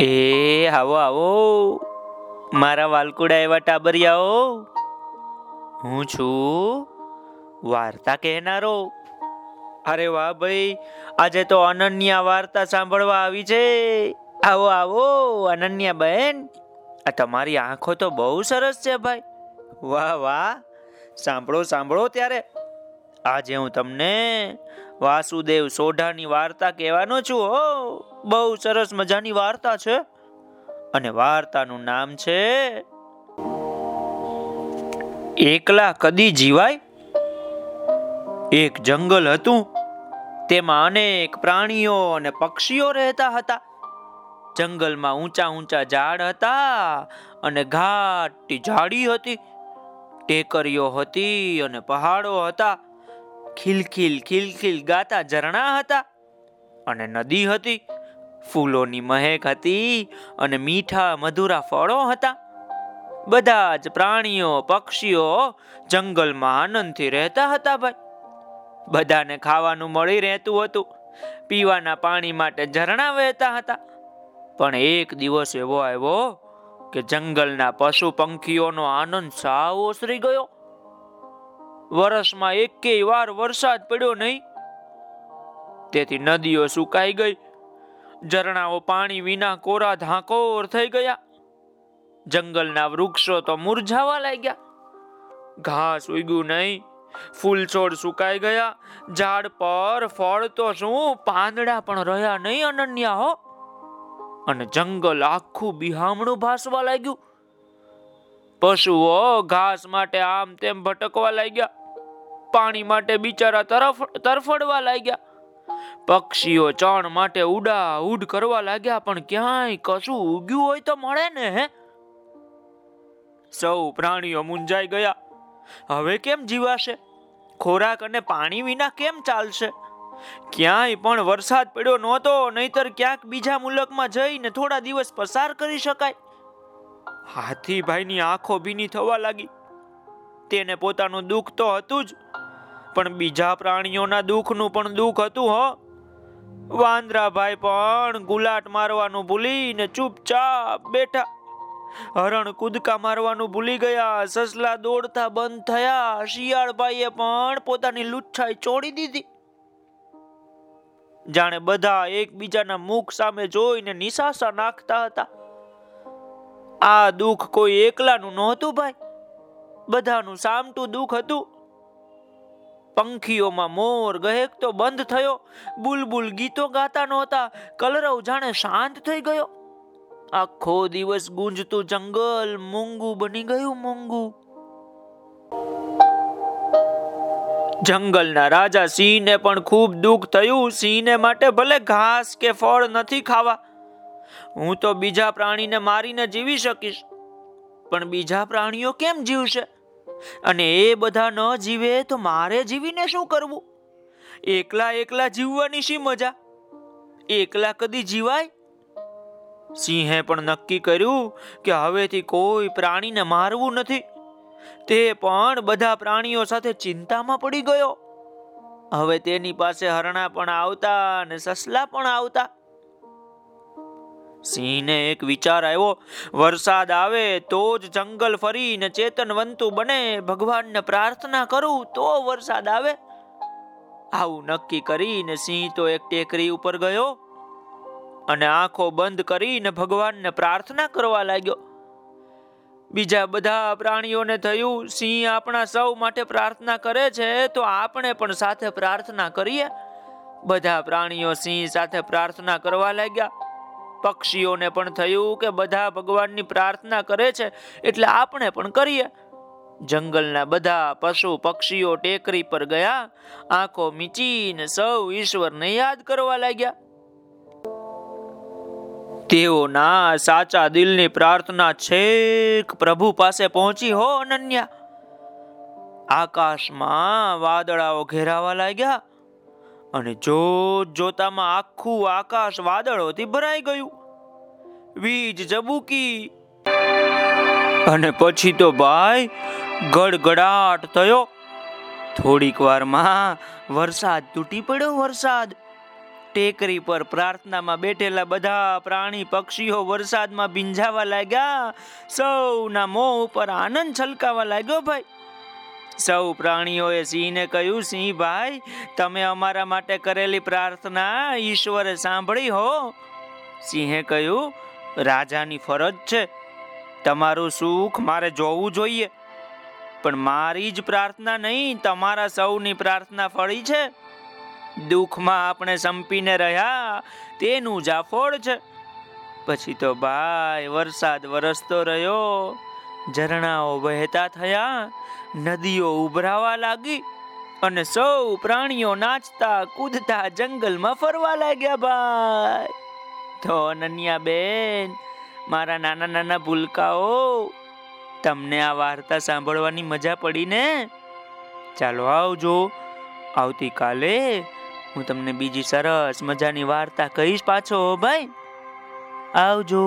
એ, આવો આવો. મારા વાલકુડા એવા ટાબરિયાઓ. હું છું વાર્તા કહેનારો. અરે વાહ ભાઈ, આજે તો અનન્યા વાર્તા સાંભળવા આવી છે. આવો આવો અનન્યા બહેન આ તમારી આંખો તો બહુ સરસ છે ભાઈ. વાહ વાહ. સાંભળો સાંભળો ત્યારે. આજે હું તમને વાસુદેવ સોઢાની વાર્તા કહેવાનો છું, હો. બહુ સરસ મજાની વાર્તા છે. અને વાર્તાનું નામ છે એકલા કદી જીવાય. એક જંગલ હતું, તેમાં અનેક પ્રાણીઓ અને પક્ષીઓ રહેતા હતા. જંગલમાં ઊંચા ઊંચા ઝાડ હતા અને ઘાટી ઝાડી હતી. ટેકરીઓ હતી અને પહાડો હતા. ખિલખિલ ખિલખિલ ગાતા ઝરણા હતા. અને નદી હતી, ફૂલોની મહેક હતી અને મીઠા મધુરા ફળો હતા. બધા જ પ્રાણીઓ, પક્ષીઓ જંગલમાં આનંદથી રહેતા હતા ભાઈ. બધાને ખાવાનું મળી રહેતું હતું. પીવાના પાણી માટે ઝરણા વહેતા હતા. પણ એક દિવસ એવો આવ્યો કે જંગલના પશુ પંખીઓનો આનંદ સાવ ઓસરી ગયો. વર્ષમાં એકેય વાર વરસાદ પડ્યો નહીં. તેથી નદીઓ સુકાઈ ગઈ. ઝરણાઓ પાણી વિના કોરા ધાકોર થઈ ગયા. જંગલના વૃક્ષો તો મુરઝાવા લાગ્યા. ઘાસ ઉગ્યું નહીં. ફૂલ છોડ સુકાઈ ગયા. ઝાડ પર ફળ તો શું, પાંદડા પણ રહ્યા નહીં અનન્યા હો. અને જંગલ આખું બિહામણું ભાસવા લાગ્યું. પશુઓ ઘાસ માટે આમ તેમ ભટકવા લાગ્યા. પાણી માટે બિચારા તરફ તરફડવા લાગ્યા. પક્ષીઓ ચણ માટે ઉડા ઉડ કરવા લાગ્યા, પણ ક્યાંય કશું ઉગ્યું હોય તો મળે ને, હે? સૌ પ્રાણીઓ મુંજાઈ ગયા. હવે કેમ જીવાશે? ખોરાક અને પાણી વિના કેમ ચાલશે? ક્યાંય પણ વરસાદ પડ્યો નહોતો, નહીતર ક્યાંક બીજા મુલકમાં જઈને થોડા દિવસ પસાર કરી શકાય. હાથીભાઈની આંખો ભીની થવા લાગી. તેને પોતાનું દુઃખ તો હતું જ, પણ બીજા પ્રાણીઓના દુઃખનું પણ દુઃખ હતું, હો. વાંદરાભાઈ પણ ગુલાટ મારવાનું ભૂલીને ચૂપચાપ બેઠા. હરણ કૂદકા મારવાનું ભૂલી ગયા, સસલા દોડતા બંધ થયા. શિયાળભાઈએ પણ પોતાની લુચ્છાઈ છોડી દીધી. જાણે બધા એકબીજાના મુખ સામે જોઈને નિશાસા નાખતા હતા. આ દુઃખ કોઈ એકલાનું નહોતું ભાઈ. બધાનું સામટું દુઃખ હતું. પંખીઓમાં મોર ગહેક તો બંધ થયો. બુલબુલ ગીતો ગાતા નહોતા. કલરવ જાણે શાંત થઈ ગયો. આખો દિવસ ગુંજતું જંગલ મૂંગું બની ગયું મૂંગું. જંગલના રાજા સિંહને પણ ખૂબ દુઃખ થયું. સિંહને માટે ભલે ઘાસ કે ફળ નથી ખાવા. હું તો બીજા પ્રાણીને મારીને જીવી શકીશ. પણ બીજા પ્રાણીઓ કેમ જીવશે? અને એ બધા ન જીવે તો મારે જીવીને શું કરવું? એકલા એકલા જીવવાની શી મજા? એકલા કદી જીવાય? સિંહે પણ નક્કી કર્યું કે હવેથી કોઈ પ્રાણીને મારવું નથી. તે પણ બધા પ્રાણીઓ સાથે ચિંતામાં પડી ગયો. હવે તેની પાસે હરણા પણ આવતા અને સસલા પણ આવતા. સિંહને એક વિચાર આવ્યો, વરસાદ આવે તો જ જંગલ ફરીને ચેતનવંતું બને. ભગવાનને પ્રાર્થના કરું તો વરસાદ આવે. આવું નક્કી કરીને સિંહ તો એક ટેકરી ઉપર ગયો અને આંખો બંધ કરીને ભગવાનને પ્રાર્થના કરવા લાગ્યો. બીજા બધા પ્રાણીઓને થયું, સિંહ આપણા સૌ માટે પ્રાર્થના કરે છે તો આપણે પણ સાથે પ્રાર્થના કરીએ. બધા પ્રાણીઓ સિંહ સાથે પ્રાર્થના કરવા લાગ્યા. પક્ષીઓને પણ થયું કે બધા ભગવાનની પ્રાર્થના કરે છે, એટલે આપણે પણ કરીએ. જંગલના બધા પશુ પક્ષીઓ ટેકરી પર ગયા, આંખો મીચીને સૌ ઈશ્વરને યાદ કરવા લાગ્યા. તેઓના સાચા દિલની પ્રાર્થના છેક પ્રભુ પાસે પહોંચી હો અનન્યા. આકાશમાં વાદળાઓ ઘેરાવા લાગ્યા. અને જોત જોતામાં આખું આકાશ વાદળોથી ભરાઈ ગયું, વીજ જબુકી અને પછી તો ભાઈ ગડગડાટ થયો. થોડીક વારમાં વરસાદ તૂટી પડ્યો વરસાદ. ટેકરી પર પ્રાર્થનામાં બેઠેલા બધા પ્રાણી પક્ષીઓ વરસાદમાં ભીંજાવા લાગ્યા. સૌના મોં ઉપર આનંદ છલકાવા લાગ્યો ભાઈ. સૌ પ્રાણીઓએ સિંહને કહ્યું, સિંહ ભાઈ, તમે અમારા માટે કરેલી પ્રાર્થના ઈશ્વરે સાંભળી હો. સિંહે કહ્યું, રાજાની ફરજ છે. તમારું સુખ મારે જોવું જોઈએ. પણ મારી જ પ્રાર્થના નહીં, તમારા સૌની પ્રાર્થના ફળી છે. દુઃખમાં આપણે સંપીને રહ્યા, તેનું જાફળ છે. પછી તો ભાઈ, વરસાદ વરસતો રહ્યો. ઝરણાઓ વહેતા થયા, નદીઓ ઉભરાવા લાગી અને સૌ પ્રાણીઓ નાચતા કૂદતા જંગલમાં ફરવા લાગ્યા ભાઈ. તો અનન્યા બેન મારા નાના નાના ભૂલકાઓ, તમને આ વાર્તા સાંભળવાની મજા પડી ને ચાલો આવજો. આવતીકાલે હું તમને બીજી સરસ મજાની વાર્તા કહીશ પાછો, ભાઈ. આવજો.